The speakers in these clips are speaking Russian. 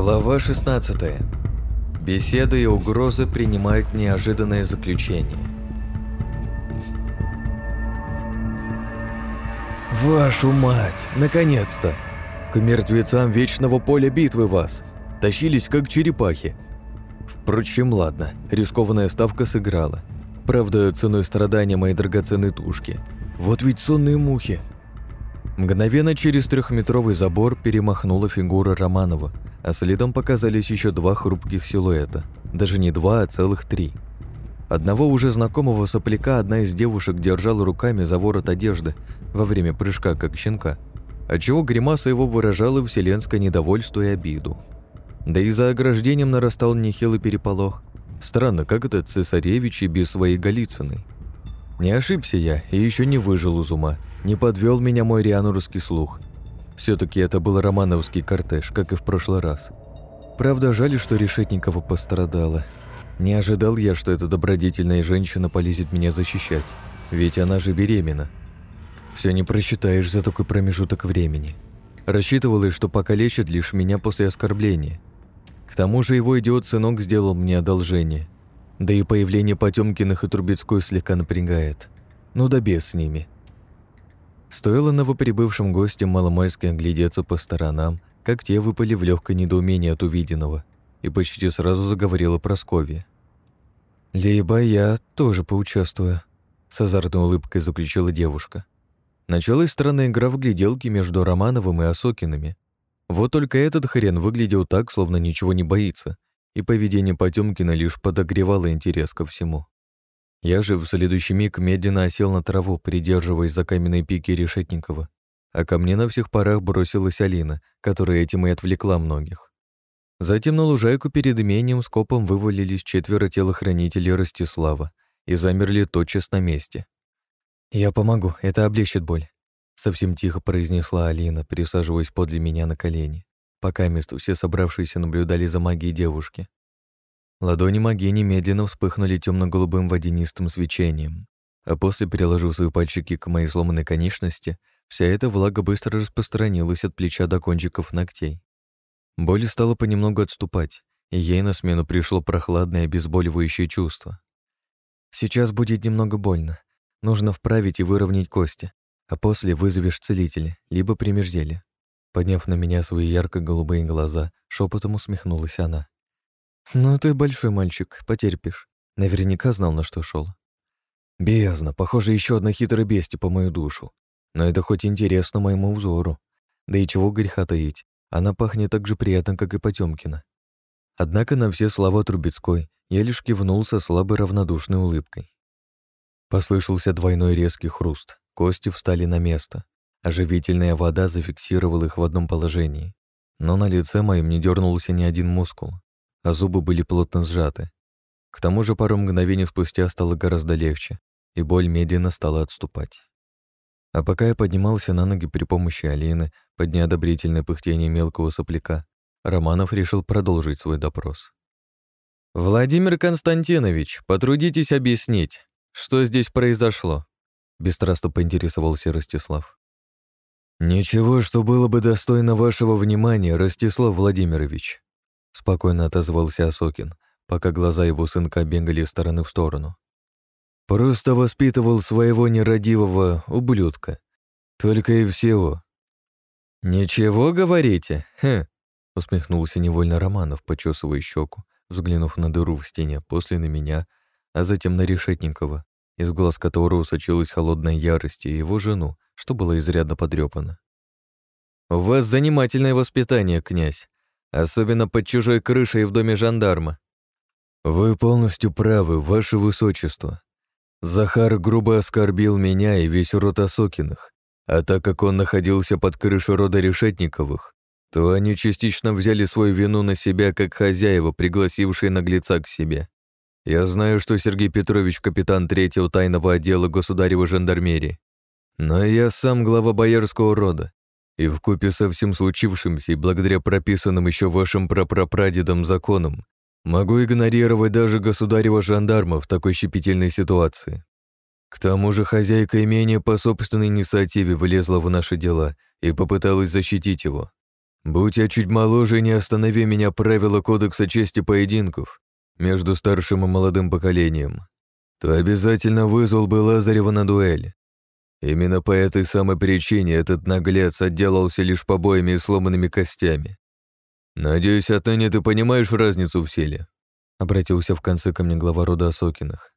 Глава 16. Беседы и угрозы принимают неожиданное заключение. «Вашу мать! Наконец-то! К мертвецам вечного поля битвы вас! Тащились, как черепахи!» Впрочем, ладно, рискованная ставка сыграла. Правда, ценой страдания моей драгоценной тушки. Вот ведь сонные мухи. Мгновенно через трехметровый забор перемахнула фигура Романова, а следом показались еще два хрупких силуэта. Даже не два, а целых три. Одного уже знакомого сопляка одна из девушек держала руками за ворот одежды во время прыжка, как щенка, отчего гримаса его выражала вселенское недовольство и обиду. Да и за ограждением нарастал нехилый переполох. Странно, как этот цесаревич и без своей Голицыной. Не ошибся я и еще не выжил из ума, не подвел меня мой рианурский слух. все таки это был романовский кортеж, как и в прошлый раз. Правда, жаль, что Решетникова пострадала. Не ожидал я, что эта добродетельная женщина полезет меня защищать, ведь она же беременна. Все не просчитаешь за такой промежуток времени. Рассчитывалось, что покалечит лишь меня после оскорбления. К тому же его идиот-сынок сделал мне одолжение. Да и появление Потемкиных и Трубецкой слегка напрягает. Ну да без с ними. Стоило новоприбывшим гостям маломальски оглядеться по сторонам, как те выпали в легкое недоумение от увиденного, и почти сразу заговорила Прасковья. «Либо я тоже поучаствую», — с азартной улыбкой заключила девушка. Началась странная игра в гляделки между Романовым и Осокинами. Вот только этот хрен выглядел так, словно ничего не боится, и поведение Потёмкина лишь подогревало интерес ко всему. Я же в следующий миг медленно осел на траву, придерживаясь за каменные пики Решетникова, а ко мне на всех парах бросилась Алина, которая этим и отвлекла многих. Затем на лужайку перед имением скопом вывалились четверо телохранителей Ростислава и замерли тотчас на месте. «Я помогу, это облегчит боль», — совсем тихо произнесла Алина, присаживаясь подле меня на колени, пока место все собравшиеся наблюдали за магией девушки. Ладони магии немедленно вспыхнули темно-голубым водянистым свечением, а после, приложив свои пальчики к моей сломанной конечности, вся эта влага быстро распространилась от плеча до кончиков ногтей. Боль стала понемногу отступать, и ей на смену пришло прохладное обезболивающее чувство. «Сейчас будет немного больно. Нужно вправить и выровнять кости, а после вызовешь целителя, либо примешь зелье». Подняв на меня свои ярко-голубые глаза, шепотом усмехнулась она. «Ну ты большой мальчик, потерпишь. Наверняка знал, на что шел. Бездна, похоже, еще одна хитрая бестия по мою душу. Но это хоть интересно моему взору. Да и чего греха таить, она пахнет так же приятно, как и Потемкина. Однако на все слова Трубецкой я лишь кивнул со слабой равнодушной улыбкой. Послышался двойной резкий хруст, кости встали на место. Оживительная вода зафиксировала их в одном положении. Но на лице моем не дернулся ни один мускул а зубы были плотно сжаты. К тому же пару мгновений спустя стало гораздо легче, и боль медленно стала отступать. А пока я поднимался на ноги при помощи Алины под неодобрительное пыхтение мелкого сопляка, Романов решил продолжить свой допрос. «Владимир Константинович, потрудитесь объяснить, что здесь произошло?» Бесстрастно поинтересовался Ростислав. «Ничего, что было бы достойно вашего внимания, Ростислав Владимирович», спокойно отозвался Осокин, пока глаза его сынка бегали из стороны в сторону. Просто воспитывал своего нерадивого ублюдка. Только и всего. «Ничего, говорите? Хм!» усмехнулся невольно Романов, почесывая щеку, взглянув на дыру в стене, после на меня, а затем на Решетникова, из глаз которого сочилась холодная ярость и его жену, что было изрядно подрёпано. «У вас занимательное воспитание, князь. Особенно под чужой крышей в доме жандарма. Вы полностью правы, ваше высочество. Захар грубо оскорбил меня и весь род Осокиных, а так как он находился под крышей рода Решетниковых, то они частично взяли свою вину на себя как хозяева, пригласившие наглеца к себе. Я знаю, что Сергей Петрович капитан третьего тайного отдела государева жандармерии, но я сам глава боярского рода, и в купе со всем случившимся и благодаря прописанным еще вашим прапрапрадедам законам могу игнорировать даже государева жандарма в такой щепетильной ситуации. К тому же хозяйка имения по собственной инициативе влезла в наши дела и попыталась защитить его. Будь я чуть моложе, не останови меня правила Кодекса чести поединков между старшим и молодым поколением, то обязательно вызвал бы Лазарева на дуэль. Именно по этой самой причине этот наглец отделался лишь побоями и сломанными костями. Надеюсь, отныне ты понимаешь разницу в силе?» Обратился в конце ко мне глава рода Осокиных.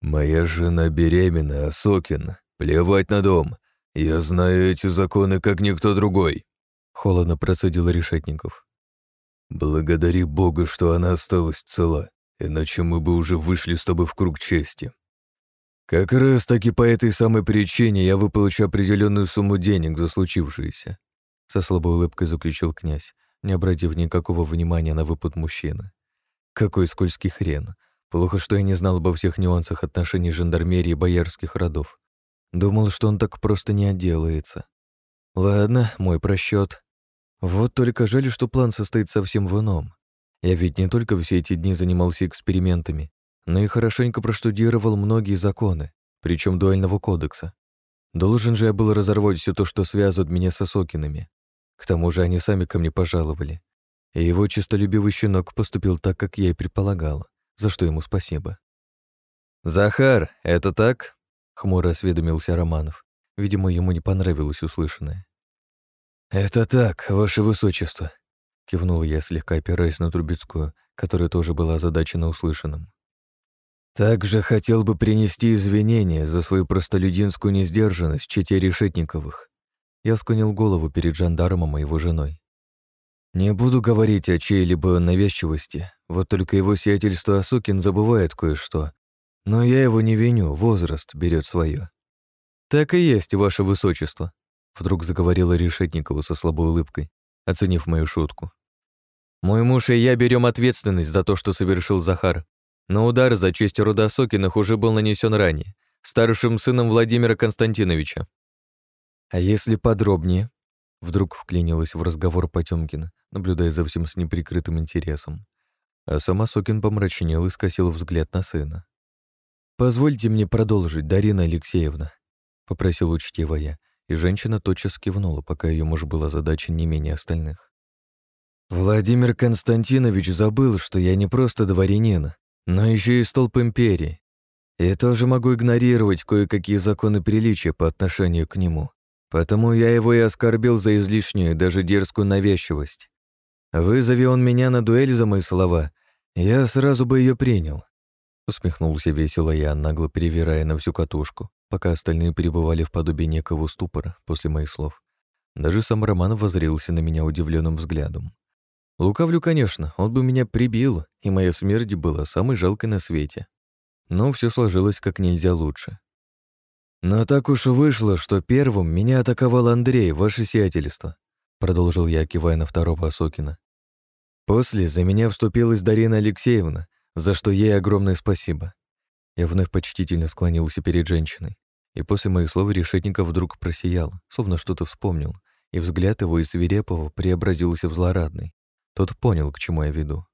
«Моя жена беременна, Осокин. Плевать на дом. Я знаю эти законы, как никто другой», — холодно процедил Решетников. «Благодари Бога, что она осталась цела, иначе мы бы уже вышли с тобой в круг чести. Как раз таки по этой самой причине я выплачу определенную сумму денег за случившееся», — со слабой улыбкой заключил князь, не обратив никакого внимания на выпад мужчины. «Какой скользкий хрен!» Плохо, что я не знал обо всех нюансах отношений жандармерии и боярских родов. Думал, что он так просто не отделается. Ладно, мой просчет. Вот только жаль, что план состоит совсем в ином. Я ведь не только все эти дни занимался экспериментами, но и хорошенько проштудировал многие законы, причем дуэльного кодекса. Должен же я был разорвать все то, что связывает меня с Осокинами. К тому же они сами ко мне пожаловали. И его честолюбивый щенок поступил так, как я и предполагала за что ему спасибо. «Захар, это так?» — хмуро осведомился Романов. Видимо, ему не понравилось услышанное. «Это так, ваше высочество», — кивнул я, слегка опираясь на Трубецкую, которая тоже была озадачена услышанным. «Также хотел бы принести извинения за свою простолюдинскую несдержанность чете Решетниковых». Я склонил голову перед жандармом и его женой. «Не буду говорить о чьей-либо навязчивости, вот только его сиятельство Асукин забывает кое-что. Но я его не виню, возраст берет свое. «Так и есть, ваше высочество», — вдруг заговорила Решетникова со слабой улыбкой, оценив мою шутку. «Мой муж и я берем ответственность за то, что совершил Захар. Но удар за честь рода Сокиных уже был нанесен ранее, старшим сыном Владимира Константиновича. А если подробнее?» Вдруг вклинилась в разговор Потёмкина, наблюдая за всем с неприкрытым интересом. А сама Сокин помрачнел и скосил взгляд на сына. «Позвольте мне продолжить, Дарина Алексеевна», — попросил учтиво я, и женщина тотчас кивнула, пока ее муж был озадачен не менее остальных. «Владимир Константинович забыл, что я не просто дворянин, но еще и столб империи. И тоже могу игнорировать кое-какие законы приличия по отношению к нему. Потому я его и оскорбил за излишнюю, даже дерзкую навязчивость. Вызови он меня на дуэль за мои слова, я сразу бы ее принял. Усмехнулся весело я, нагло перевирая на всю катушку, пока остальные пребывали в подобии некого ступора после моих слов. Даже сам Роман возрился на меня удивленным взглядом. Лукавлю, конечно, он бы меня прибил, и моя смерть была самой жалкой на свете. Но все сложилось как нельзя лучше. Но так уж вышло, что первым меня атаковал Андрей, ваше сиятельство продолжил я, кивая на второго Осокина. После за меня вступилась Дарина Алексеевна, за что ей огромное спасибо. Я вновь почтительно склонился перед женщиной, и после моих слов решетников вдруг просиял, словно что-то вспомнил, и взгляд его из свирепого преобразился в злорадный. Тот понял, к чему я веду.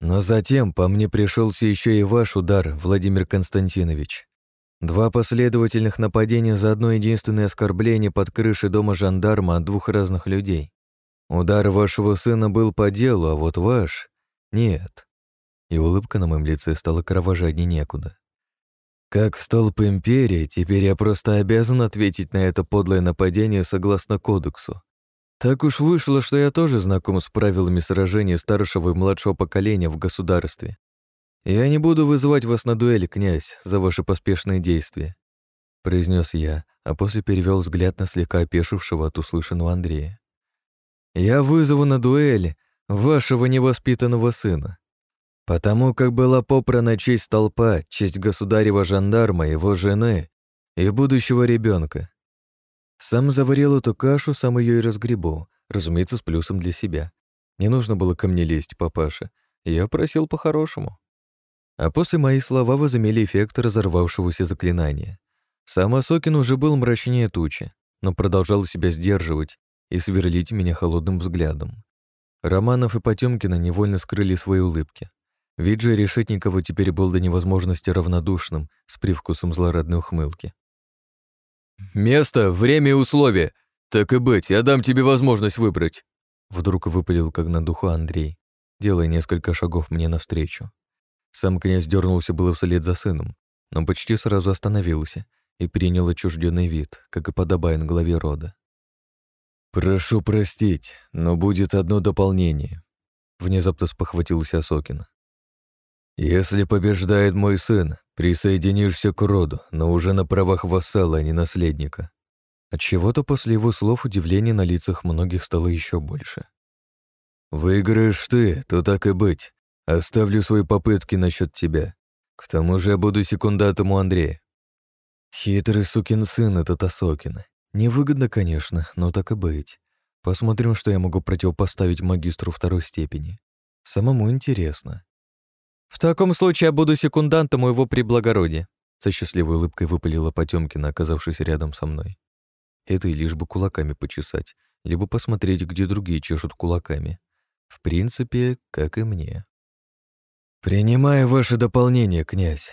Но затем по мне пришелся еще и ваш удар, Владимир Константинович. Два последовательных нападения за одно единственное оскорбление под крышей дома жандарма от двух разных людей. Удар вашего сына был по делу, а вот ваш — нет. И улыбка на моем лице стала кровожадней некуда. Как столб империи, теперь я просто обязан ответить на это подлое нападение согласно кодексу. Так уж вышло, что я тоже знаком с правилами сражения старшего и младшего поколения в государстве. «Я не буду вызывать вас на дуэль, князь, за ваши поспешные действия», произнес я, а после перевел взгляд на слегка опешившего от услышанного Андрея. «Я вызову на дуэль вашего невоспитанного сына, потому как была попрана честь толпа, честь государева жандарма, его жены и будущего ребенка. Сам заварил эту кашу, сам ее и разгребу, разумеется, с плюсом для себя. Не нужно было ко мне лезть, папаша. Я просил по-хорошему. А после мои слова возымели эффект разорвавшегося заклинания. Сам Осокин уже был мрачнее тучи, но продолжал себя сдерживать и сверлить меня холодным взглядом. Романов и Потемкина невольно скрыли свои улыбки. Вид же Решетникова теперь был до невозможности равнодушным, с привкусом злорадной ухмылки. «Место, время и условия! Так и быть, я дам тебе возможность выбрать. Вдруг выпалил как на духу Андрей, делая несколько шагов мне навстречу. Сам князь дернулся было вслед за сыном, но почти сразу остановился и принял отчужденный вид, как и подобает главе рода. «Прошу простить, но будет одно дополнение», — внезапно спохватился Сокин. «Если побеждает мой сын, присоединишься к роду, но уже на правах вассала, а не наследника». Отчего-то после его слов удивление на лицах многих стало еще больше. «Выиграешь ты, то так и быть. Оставлю свои попытки насчет тебя. К тому же я буду секундатом у Андрея». Хитрый сукин сын этот Осокин. Невыгодно, конечно, но так и быть. Посмотрим, что я могу противопоставить магистру второй степени. Самому интересно. «В таком случае я буду секундантом у его приблагородия», со счастливой улыбкой выпалила Потёмкина, оказавшись рядом со мной. Это и лишь бы кулаками почесать, либо посмотреть, где другие чешут кулаками. В принципе, как и мне. «Принимаю ваше дополнение, князь,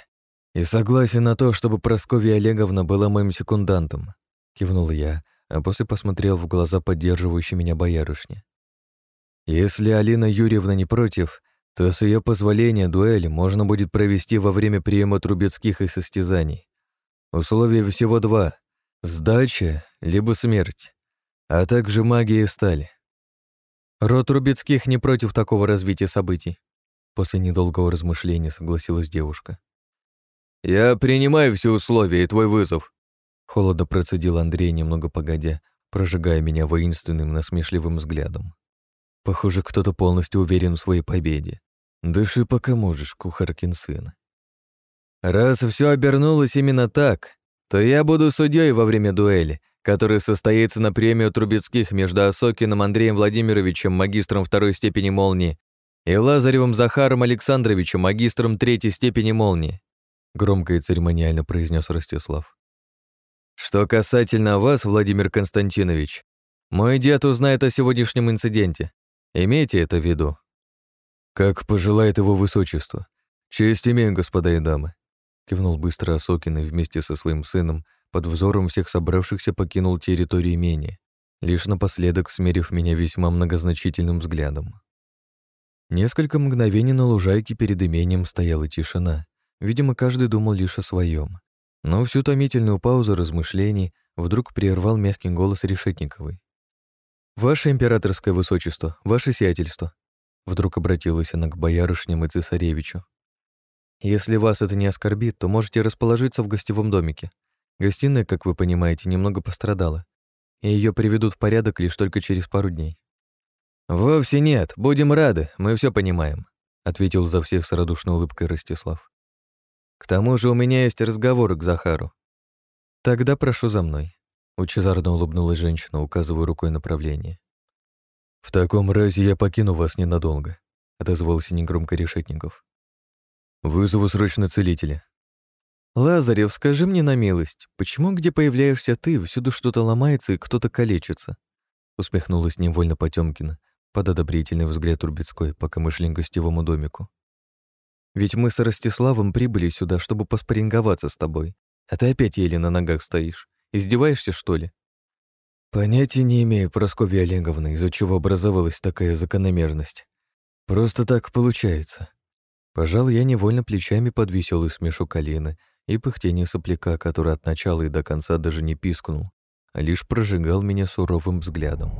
и согласен на то, чтобы Прасковья Олеговна была моим секундантом», кивнул я, а после посмотрел в глаза поддерживающей меня боярышни. «Если Алина Юрьевна не против, то с ее позволения дуэль можно будет провести во время приема трубецких и состязаний. Условия всего два — сдача либо смерть, а также магия и сталь. Род Трубецких не против такого развития событий. После недолгого размышления согласилась девушка. «Я принимаю все условия и твой вызов», — холодно процедил Андрей, немного погодя, прожигая меня воинственным насмешливым взглядом. Похоже, кто-то полностью уверен в своей победе. Дыши пока можешь, кухаркин сын. Раз все обернулось именно так, то я буду судьей во время дуэли, которая состоится на премию Трубецких между Осокиным Андреем Владимировичем, магистром второй степени молнии, и Лазаревым Захаром Александровичем, магистром третьей степени молнии, громко и церемониально произнес Ростислав. Что касательно вас, Владимир Константинович, мой дед узнает о сегодняшнем инциденте. Имейте это в виду. Как пожелает его высочество. Честь имею, господа и дамы. Кивнул быстро Осокин и вместе со своим сыном под взором всех собравшихся покинул территорию имения, лишь напоследок смерив меня весьма многозначительным взглядом. Несколько мгновений на лужайке перед имением стояла тишина. Видимо, каждый думал лишь о своем. Но всю томительную паузу размышлений вдруг прервал мягкий голос Решетниковой. «Ваше императорское высочество, ваше сиятельство!» Вдруг обратилась она к боярышням и цесаревичу. «Если вас это не оскорбит, то можете расположиться в гостевом домике. Гостиная, как вы понимаете, немного пострадала, и ее приведут в порядок лишь только через пару дней». «Вовсе нет, будем рады, мы все понимаем», ответил за всех с радушной улыбкой Ростислав. «К тому же у меня есть разговор к Захару». «Тогда прошу за мной», Лучезарно улыбнулась женщина, указывая рукой направление. «В таком разе я покину вас ненадолго», — отозвался негромко Решетников. «Вызову срочно целителя». «Лазарев, скажи мне на милость, почему, где появляешься ты, всюду что-то ломается и кто-то калечится?» Усмехнулась невольно Потёмкина под одобрительный взгляд Трубецкой, пока мы шли к гостевому домику. «Ведь мы с Ростиславом прибыли сюда, чтобы поспоринговаться с тобой, а ты опять еле на ногах стоишь. Издеваешься, что ли?» Понятия не имею, Прасковья Олеговна, из-за чего образовалась такая закономерность. Просто так получается. Пожал я невольно плечами под веселый смешок Алины и пыхтение сопляка, который от начала и до конца даже не пискнул, а лишь прожигал меня суровым взглядом.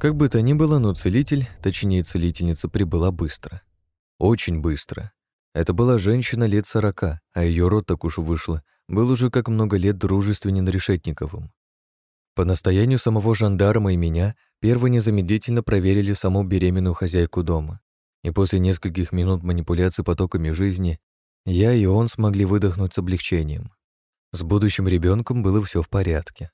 Как бы то ни было, но целитель, точнее целительница, прибыла быстро. Очень быстро. Это была женщина лет сорока, а ее род, так уж вышло, был уже как много лет дружественен Решетниковым. По настоянию самого жандарма и меня первые незамедлительно проверили саму беременную хозяйку дома. И после нескольких минут манипуляций потоками жизни я и он смогли выдохнуть с облегчением. С будущим ребенком было все в порядке.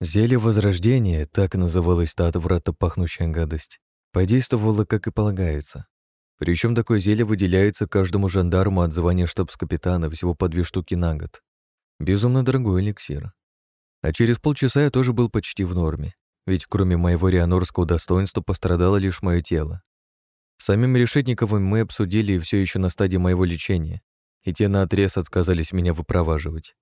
Зелье Возрождения, так называлась та отвратно пахнущая гадость, подействовало, как и полагается. Причем такое зелье выделяется каждому жандарму от звания штабс-капитана всего по две штуки на год. Безумно дорогой эликсир. А через полчаса я тоже был почти в норме, ведь кроме моего рианорского достоинства пострадало лишь мое тело. Самим Решетниковым мы обсудили все еще на стадии моего лечения, и те наотрез отказались меня выпроваживать.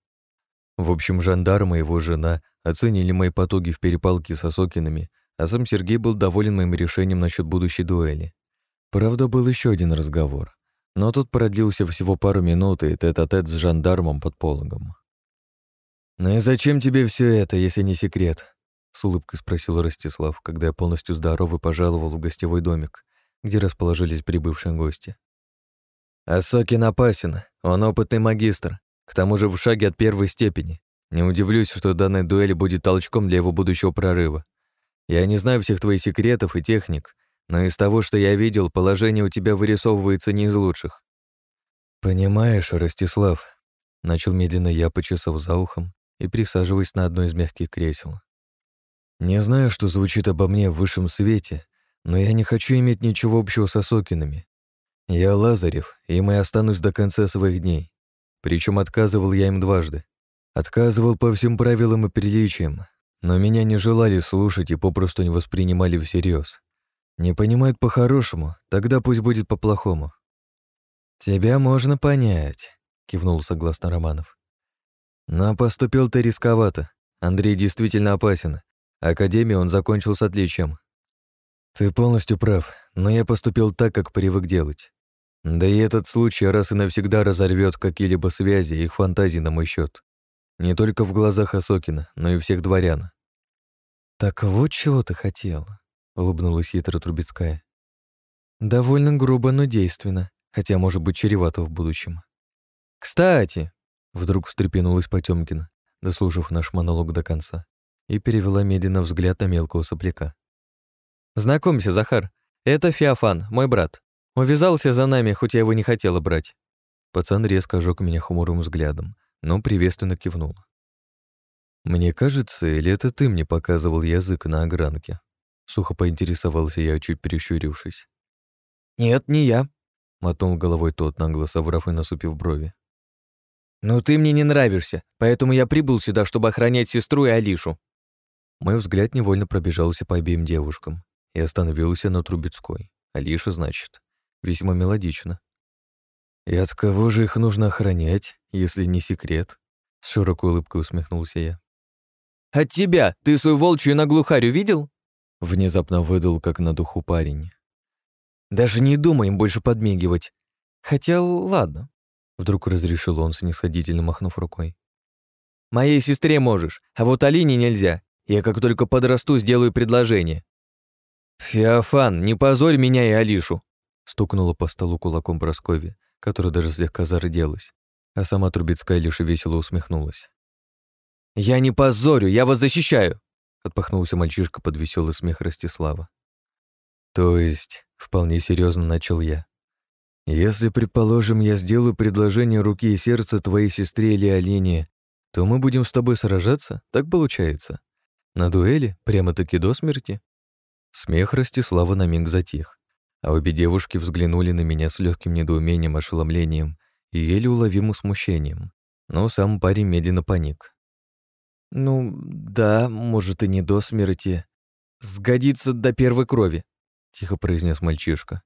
В общем, жандарм и его жена оценили мои потуги в перепалке с Осокинами, а сам Сергей был доволен моим решением насчет будущей дуэли. Правда, был еще один разговор, но тот продлился всего пару минут и тет-а-тет с жандармом под пологом. «Ну и зачем тебе все это, если не секрет?» — с улыбкой спросил Ростислав, когда я полностью здоровый пожаловал в гостевой домик, где расположились прибывшие гости. «Асокин опасен, он опытный магистр, к тому же в шаге от первой степени. Не удивлюсь, что данная дуэль будет толчком для его будущего прорыва. Я не знаю всех твоих секретов и техник, но из того, что я видел, положение у тебя вырисовывается не из лучших. Понимаешь, Ростислав, начал медленно я, почесав за ухом и присаживаясь на одно из мягких кресел. Не знаю, что звучит обо мне в высшем свете, но я не хочу иметь ничего общего с Осокинами. Я Лазарев, и и останусь до конца своих дней. Причем отказывал я им дважды. Отказывал по всем правилам и приличиям, но меня не желали слушать и попросту не воспринимали всерьез. Не понимают по-хорошему, тогда пусть будет по-плохому. «Тебя можно понять», — кивнул согласно Романов. «Но поступил ты рисковато. Андрей действительно опасен. Академию он закончил с отличием». «Ты полностью прав, но я поступил так, как привык делать. Да и этот случай раз и навсегда разорвет какие-либо связи их фантазии на мой счет. Не только в глазах Осокина, но и всех дворян. «Так вот чего ты хотела», — улыбнулась хитро Трубецкая. «Довольно грубо, но действенно, хотя, может быть, чревато в будущем». «Кстати», — вдруг встрепенулась Потёмкина, дослушав наш монолог до конца, и перевела медленно взгляд на мелкого сопляка. «Знакомься, Захар, это Феофан, мой брат. Увязался за нами, хоть я его не хотела брать. Пацан резко ожег меня хмурым взглядом, но приветственно кивнул. «Мне кажется, или это ты мне показывал язык на огранке?» Сухо поинтересовался я, чуть перещурившись. «Нет, не я», — мотнул головой тот, нагло соврав и насупив брови. «Ну ты мне не нравишься, поэтому я прибыл сюда, чтобы охранять сестру и Алишу». Мой взгляд невольно пробежался по обеим девушкам и остановился на Трубецкой. Алиша, значит. Весьма мелодично. «И от кого же их нужно охранять, если не секрет?» С широкой улыбкой усмехнулся я. «От тебя! Ты свою волчью наглухарю видел?» Внезапно выдал, как на духу парень. «Даже не думай им больше подмигивать. Хотя, ладно». Вдруг разрешил он, снисходительно махнув рукой. «Моей сестре можешь, а вот Алине нельзя. Я как только подрасту, сделаю предложение». «Феофан, не позорь меня и Алишу. Стукнула по столу кулаком Прасковья, которая даже слегка зарделась, а сама Трубецкая лишь весело усмехнулась. «Я не позорю, я вас защищаю!» Отпахнулся мальчишка под веселый смех Ростислава. «То есть, вполне серьезно начал я. Если, предположим, я сделаю предложение руки и сердца твоей сестре или Олене, то мы будем с тобой сражаться? Так получается? На дуэли? Прямо-таки до смерти?» Смех Ростислава на миг затих а обе девушки взглянули на меня с легким недоумением, ошеломлением и еле уловимым смущением. Но сам парень медленно паник. «Ну, да, может, и не до смерти. Сгодится до первой крови», — тихо произнес мальчишка.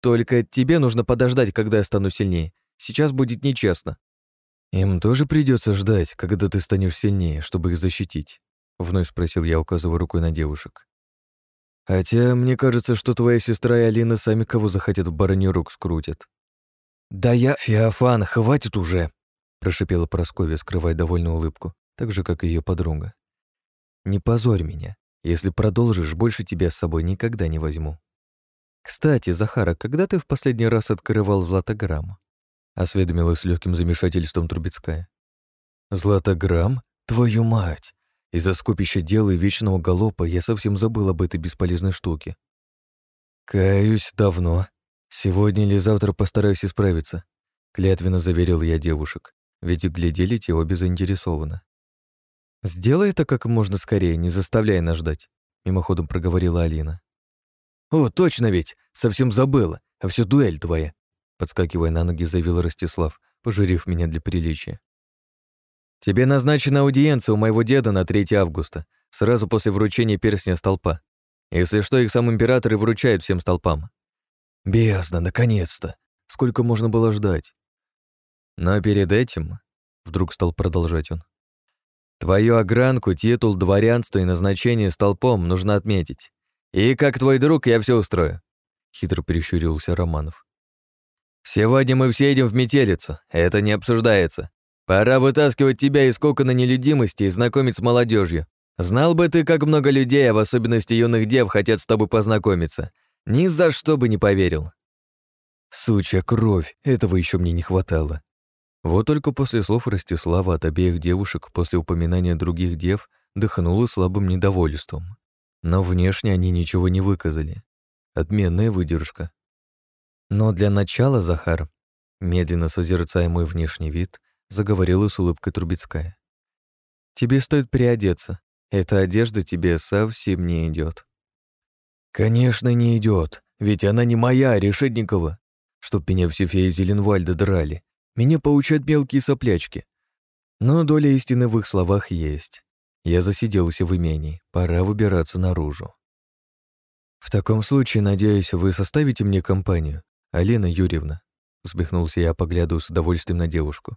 «Только тебе нужно подождать, когда я стану сильнее. Сейчас будет нечестно». «Им тоже придется ждать, когда ты станешь сильнее, чтобы их защитить», — вновь спросил я, указывая рукой на девушек. Хотя мне кажется, что твоя сестра и Алина сами кого захотят в барыне рук скрутят. Да я... Феофан, хватит уже! Прошипела Прасковья, скрывая довольную улыбку, так же, как и ее подруга. Не позорь меня. Если продолжишь, больше тебя с собой никогда не возьму. Кстати, Захара, когда ты в последний раз открывал златограмм? Осведомилась с легким замешательством Трубецкая. Златограмм? Твою мать! Из-за скопища дел и вечного галопа я совсем забыл об этой бесполезной штуке. «Каюсь давно. Сегодня или завтра постараюсь исправиться», — клятвенно заверил я девушек, ведь глядели те обе заинтересованно. «Сделай это как можно скорее, не заставляй нас ждать», — мимоходом проговорила Алина. «О, точно ведь! Совсем забыла, а все дуэль твоя!» Подскакивая на ноги, заявил Ростислав, пожурив меня для приличия. Тебе назначена аудиенция у моего деда на 3 августа, сразу после вручения перстня столпа. Если что, их сам император и вручает всем столпам. Бездна, наконец-то! Сколько можно было ждать? Но перед этим, вдруг стал продолжать он, твою огранку, титул, дворянство и назначение столпом нужно отметить. И как твой друг я все устрою. Хитро прищурился Романов. «Сегодня мы все идем в метелицу, это не обсуждается. Пора вытаскивать тебя из кокона нелюдимости и знакомить с молодежью. Знал бы ты, как много людей, а в особенности юных дев, хотят с тобой познакомиться. Ни за что бы не поверил». Сучья кровь, этого еще мне не хватало. Вот только после слов Ростислава от обеих девушек после упоминания других дев дыхнуло слабым недовольством. Но внешне они ничего не выказали. Отменная выдержка. Но для начала, Захар, медленно созерцая мой внешний вид, заговорила с улыбкой Трубецкая. «Тебе стоит приодеться. Эта одежда тебе совсем не идет. «Конечно, не идет, ведь она не моя, а Решетникова. Чтоб меня все феи Зеленвальда драли. Меня поучат мелкие соплячки. Но доля истины в их словах есть. Я засиделся в имении, пора выбираться наружу. «В таком случае, надеюсь, вы составите мне компанию, Алина Юрьевна?» Усмехнулся я, поглядывая с удовольствием на девушку.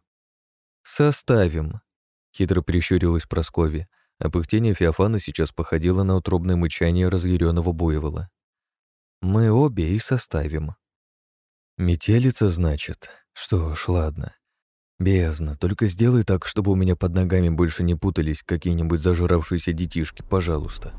«Составим», — хитро прищурилась Прасковья, а пыхтение Феофана сейчас походило на утробное мычание разъяренного буйвола. «Мы обе и составим». «Метелица, значит? Что ж, ладно. Бездна, только сделай так, чтобы у меня под ногами больше не путались какие-нибудь зажравшиеся детишки, пожалуйста».